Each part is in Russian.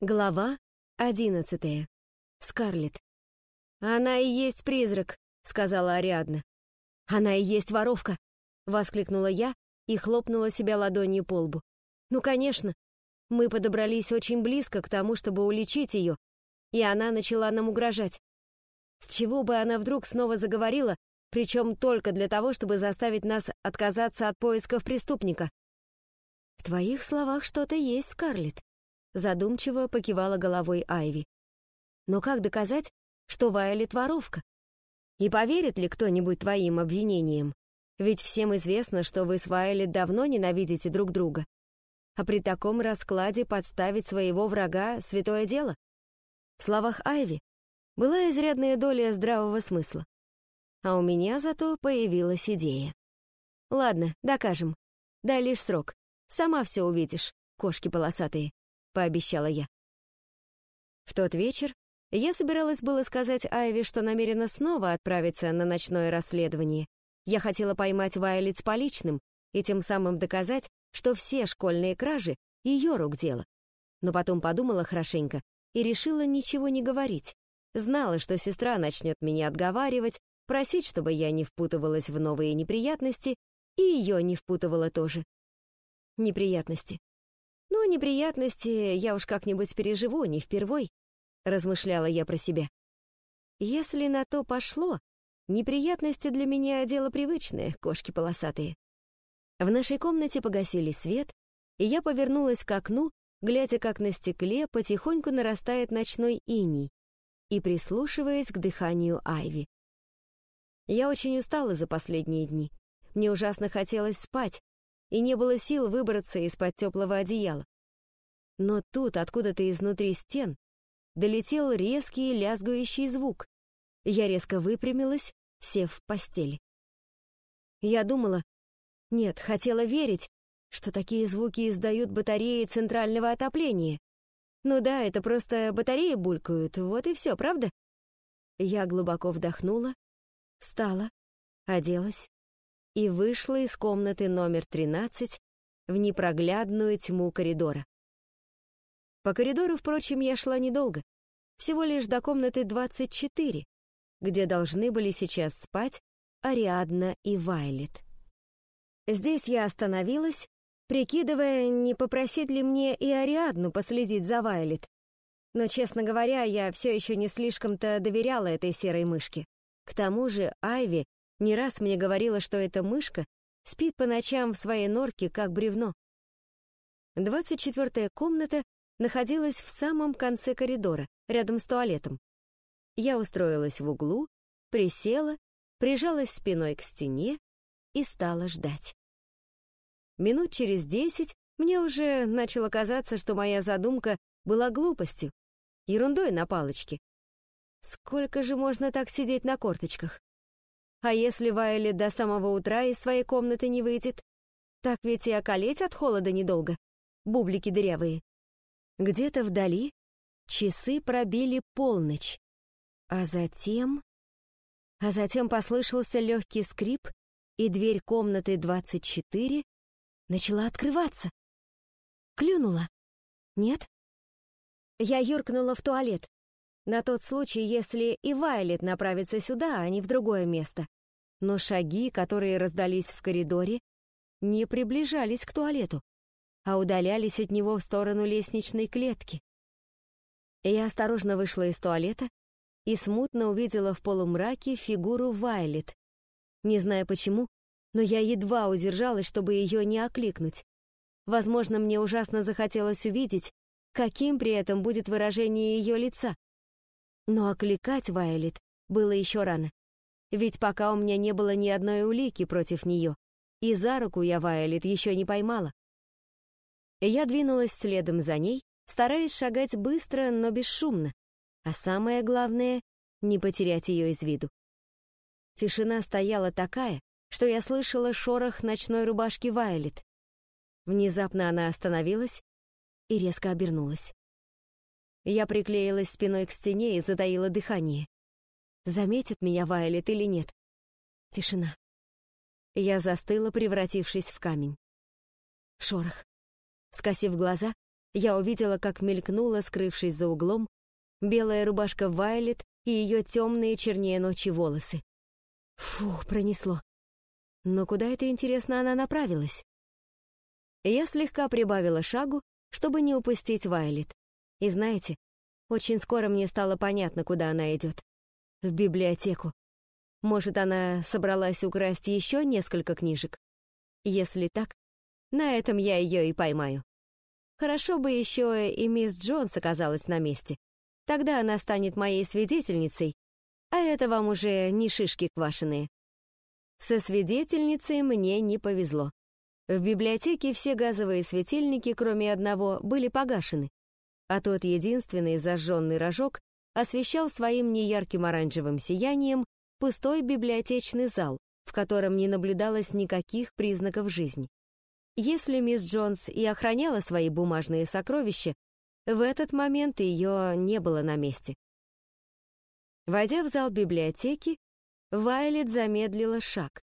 Глава одиннадцатая. Скарлетт. «Она и есть призрак», — сказала Ариадна. «Она и есть воровка», — воскликнула я и хлопнула себя ладонью по лбу. «Ну, конечно. Мы подобрались очень близко к тому, чтобы уличить ее, и она начала нам угрожать. С чего бы она вдруг снова заговорила, причем только для того, чтобы заставить нас отказаться от поисков преступника?» «В твоих словах что-то есть, Скарлетт», Задумчиво покивала головой Айви. Но как доказать, что Вайолет воровка? И поверит ли кто-нибудь твоим обвинениям? Ведь всем известно, что вы с Вайолет давно ненавидите друг друга. А при таком раскладе подставить своего врага — святое дело. В словах Айви была изрядная доля здравого смысла. А у меня зато появилась идея. Ладно, докажем. Дай лишь срок. Сама все увидишь, кошки полосатые пообещала я. В тот вечер я собиралась было сказать Айве, что намерена снова отправиться на ночное расследование. Я хотела поймать Вайлет с поличным и тем самым доказать, что все школьные кражи — ее рук дело. Но потом подумала хорошенько и решила ничего не говорить. Знала, что сестра начнет меня отговаривать, просить, чтобы я не впутывалась в новые неприятности, и ее не впутывала тоже. Неприятности. «Ну, неприятности я уж как-нибудь переживу, не впервой», — размышляла я про себя. «Если на то пошло, неприятности для меня дело привычное, кошки полосатые». В нашей комнате погасили свет, и я повернулась к окну, глядя, как на стекле потихоньку нарастает ночной иней, и прислушиваясь к дыханию Айви. Я очень устала за последние дни. Мне ужасно хотелось спать, и не было сил выбраться из-под теплого одеяла. Но тут, откуда-то изнутри стен, долетел резкий лязгающий звук. Я резко выпрямилась, сев в постель. Я думала, нет, хотела верить, что такие звуки издают батареи центрального отопления. Ну да, это просто батареи булькают, вот и все, правда? Я глубоко вдохнула, встала, оделась и вышла из комнаты номер 13 в непроглядную тьму коридора. По коридору, впрочем, я шла недолго, всего лишь до комнаты 24, где должны были сейчас спать Ариадна и Вайлет. Здесь я остановилась, прикидывая, не попросить ли мне и Ариадну последить за Вайлет. Но, честно говоря, я все еще не слишком-то доверяла этой серой мышке. К тому же Айви не раз мне говорила, что эта мышка спит по ночам в своей норке, как бревно. Двадцать четвертая комната находилась в самом конце коридора, рядом с туалетом. Я устроилась в углу, присела, прижалась спиной к стене и стала ждать. Минут через десять мне уже начало казаться, что моя задумка была глупостью, ерундой на палочке. Сколько же можно так сидеть на корточках? А если Вайли до самого утра из своей комнаты не выйдет? Так ведь и околеть от холода недолго. Бублики дырявые. Где-то вдали часы пробили полночь. А затем... А затем послышался легкий скрип, и дверь комнаты 24 начала открываться. Клюнула. Нет? Я юркнула в туалет. На тот случай, если и Вайлет направится сюда, а не в другое место. Но шаги, которые раздались в коридоре, не приближались к туалету, а удалялись от него в сторону лестничной клетки. Я осторожно вышла из туалета и смутно увидела в полумраке фигуру Вайлет. Не знаю почему, но я едва удержалась, чтобы ее не окликнуть. Возможно, мне ужасно захотелось увидеть, каким при этом будет выражение ее лица. Но окликать Вайлет было еще рано. Ведь пока у меня не было ни одной улики против нее, и за руку я Вайлет еще не поймала. Я двинулась следом за ней, стараясь шагать быстро, но бесшумно, а самое главное — не потерять ее из виду. Тишина стояла такая, что я слышала шорох ночной рубашки Вайлет. Внезапно она остановилась и резко обернулась. Я приклеилась спиной к стене и затаила дыхание. Заметит меня Вайлет или нет? Тишина. Я застыла, превратившись в камень. Шорох. Скосив глаза, я увидела, как мелькнула, скрывшись за углом, белая рубашка Вайлет и ее темные чернее ночи волосы. Фух, пронесло. Но куда это, интересно, она направилась? Я слегка прибавила шагу, чтобы не упустить Вайлет. И знаете, очень скоро мне стало понятно, куда она идет. В библиотеку. Может, она собралась украсть еще несколько книжек? Если так, на этом я ее и поймаю. Хорошо бы еще и мисс Джонс оказалась на месте. Тогда она станет моей свидетельницей, а это вам уже не шишки квашеные. Со свидетельницей мне не повезло. В библиотеке все газовые светильники, кроме одного, были погашены, а тот единственный зажженный рожок освещал своим неярким оранжевым сиянием пустой библиотечный зал, в котором не наблюдалось никаких признаков жизни. Если мисс Джонс и охраняла свои бумажные сокровища, в этот момент ее не было на месте. Войдя в зал библиотеки, Вайлет замедлила шаг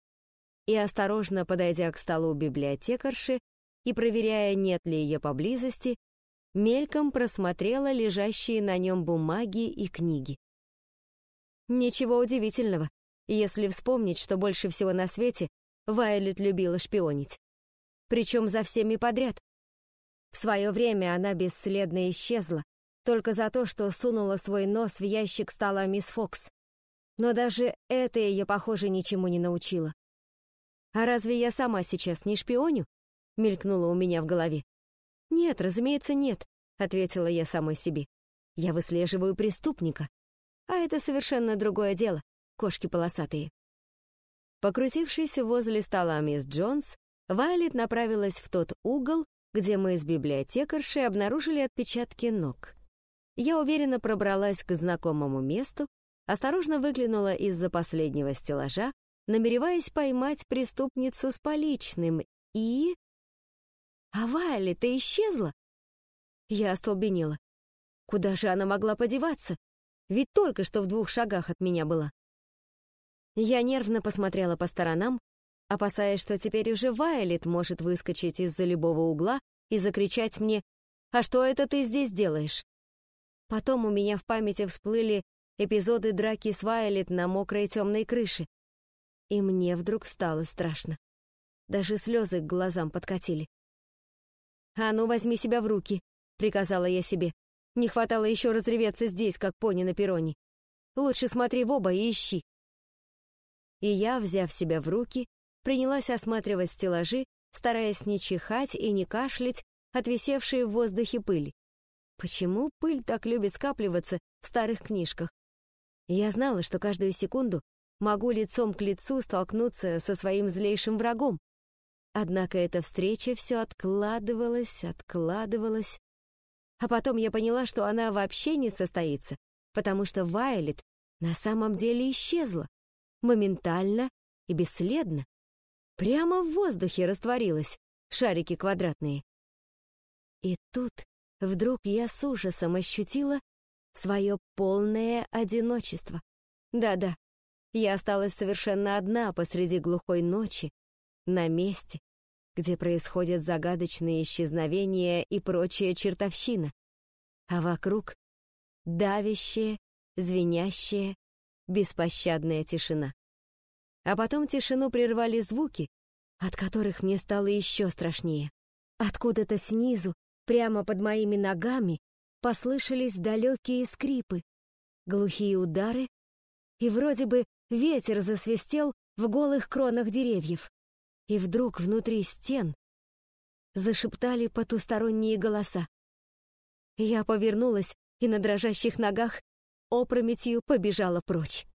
и, осторожно подойдя к столу библиотекарши и проверяя, нет ли ее поблизости, мельком просмотрела лежащие на нем бумаги и книги. Ничего удивительного, если вспомнить, что больше всего на свете Вайлет любила шпионить причем за всеми подряд. В свое время она бесследно исчезла, только за то, что сунула свой нос в ящик стола мисс Фокс. Но даже это ее, похоже, ничему не научило. «А разве я сама сейчас не шпионю?» — мелькнуло у меня в голове. «Нет, разумеется, нет», — ответила я самой себе. «Я выслеживаю преступника. А это совершенно другое дело, кошки полосатые». Покрутившись возле стола мисс Джонс, Вайлет направилась в тот угол, где мы с библиотекаршей обнаружили отпечатки ног. Я уверенно пробралась к знакомому месту, осторожно выглянула из-за последнего стеллажа, намереваясь поймать преступницу с поличным, и... А Вайлет, ты исчезла? Я остолбенела. Куда же она могла подеваться? Ведь только что в двух шагах от меня была. Я нервно посмотрела по сторонам, опасаясь, что теперь уже Вайлет может выскочить из-за любого угла и закричать мне «А что это ты здесь делаешь?». Потом у меня в памяти всплыли эпизоды драки с Вайлет на мокрой темной крыше. И мне вдруг стало страшно. Даже слезы к глазам подкатили. «А ну, возьми себя в руки», — приказала я себе. Не хватало еще разреветься здесь, как пони на перроне. Лучше смотри в оба и ищи. И я, взяв себя в руки, принялась осматривать стеллажи, стараясь не чихать и не кашлять от висевшей в воздухе пыли. Почему пыль так любит скапливаться в старых книжках? Я знала, что каждую секунду могу лицом к лицу столкнуться со своим злейшим врагом. Однако эта встреча все откладывалась, откладывалась. А потом я поняла, что она вообще не состоится, потому что Вайлет на самом деле исчезла. Моментально и бесследно. Прямо в воздухе растворилась, шарики квадратные. И тут вдруг я с ужасом ощутила свое полное одиночество. Да-да, я осталась совершенно одна посреди глухой ночи, на месте, где происходят загадочные исчезновения и прочая чертовщина, а вокруг давящая, звенящая, беспощадная тишина. А потом тишину прервали звуки, от которых мне стало еще страшнее. Откуда-то снизу, прямо под моими ногами, послышались далекие скрипы, глухие удары, и вроде бы ветер засвистел в голых кронах деревьев. И вдруг внутри стен зашептали потусторонние голоса. Я повернулась и на дрожащих ногах опрометью побежала прочь.